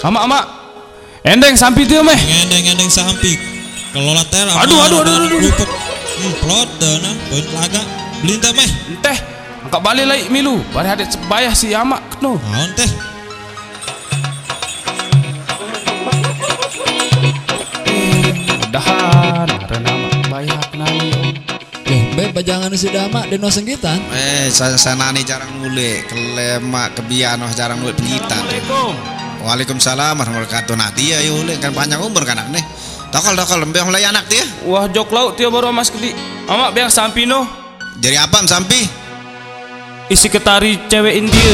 Ama ama. Endeng sampai dia meh. Ngendeng-ngendeng sampik. Kalau later Aduh, aduh, aduh, aduh, aduh. Lupuk. Hmm, plot dah nah, poin laga. Beli teh meh. Teh, angkat balik lagi milu. Bari ada bayar si ama kno. Naon teh? Mudahan ada nama bayar nani be bajangan sudah mak dan noseng kita. Eh, saya sanani jarang mulai kelemak kebiano jarang mulai pengitan. Assalamualaikum. Waalaikumsalam warahmatullahi wabarakatuh. Nah, dia yuk kan panjang umur kan anak nih. Dokol dokol lembeh mulai anak dia. Wah jok laut dia baru mas kedi. Ama biang sampino. Jadi apa sampi? Isi ketari cewek India.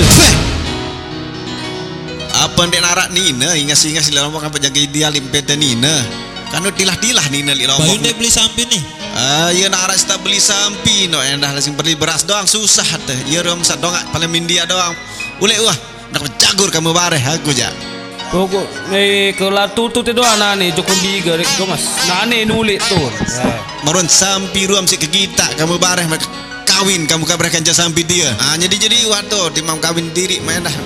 Apa ndek narak Nina ingat ingat si lombok apa jaga ideal impete Nina. Kan tilah tilah Nina li Bayu lombok. deh beli sampin nih. Ah, iya narak tak beli sampi no endah lasing beli beras doang susah teh. Iya rom doang paling mindia doang. Ule wah, nak cagur kamu bareh aku ja. Pokok eh kelar tutu tu doa nani jok biga rek ko mas. Nani nulit tu. Eh. Maron sampi ruam si ke kita kamu bareh kawin kamu kabarkan sampi dia. Ah jadi jadi waktu timam kawin diri main dah.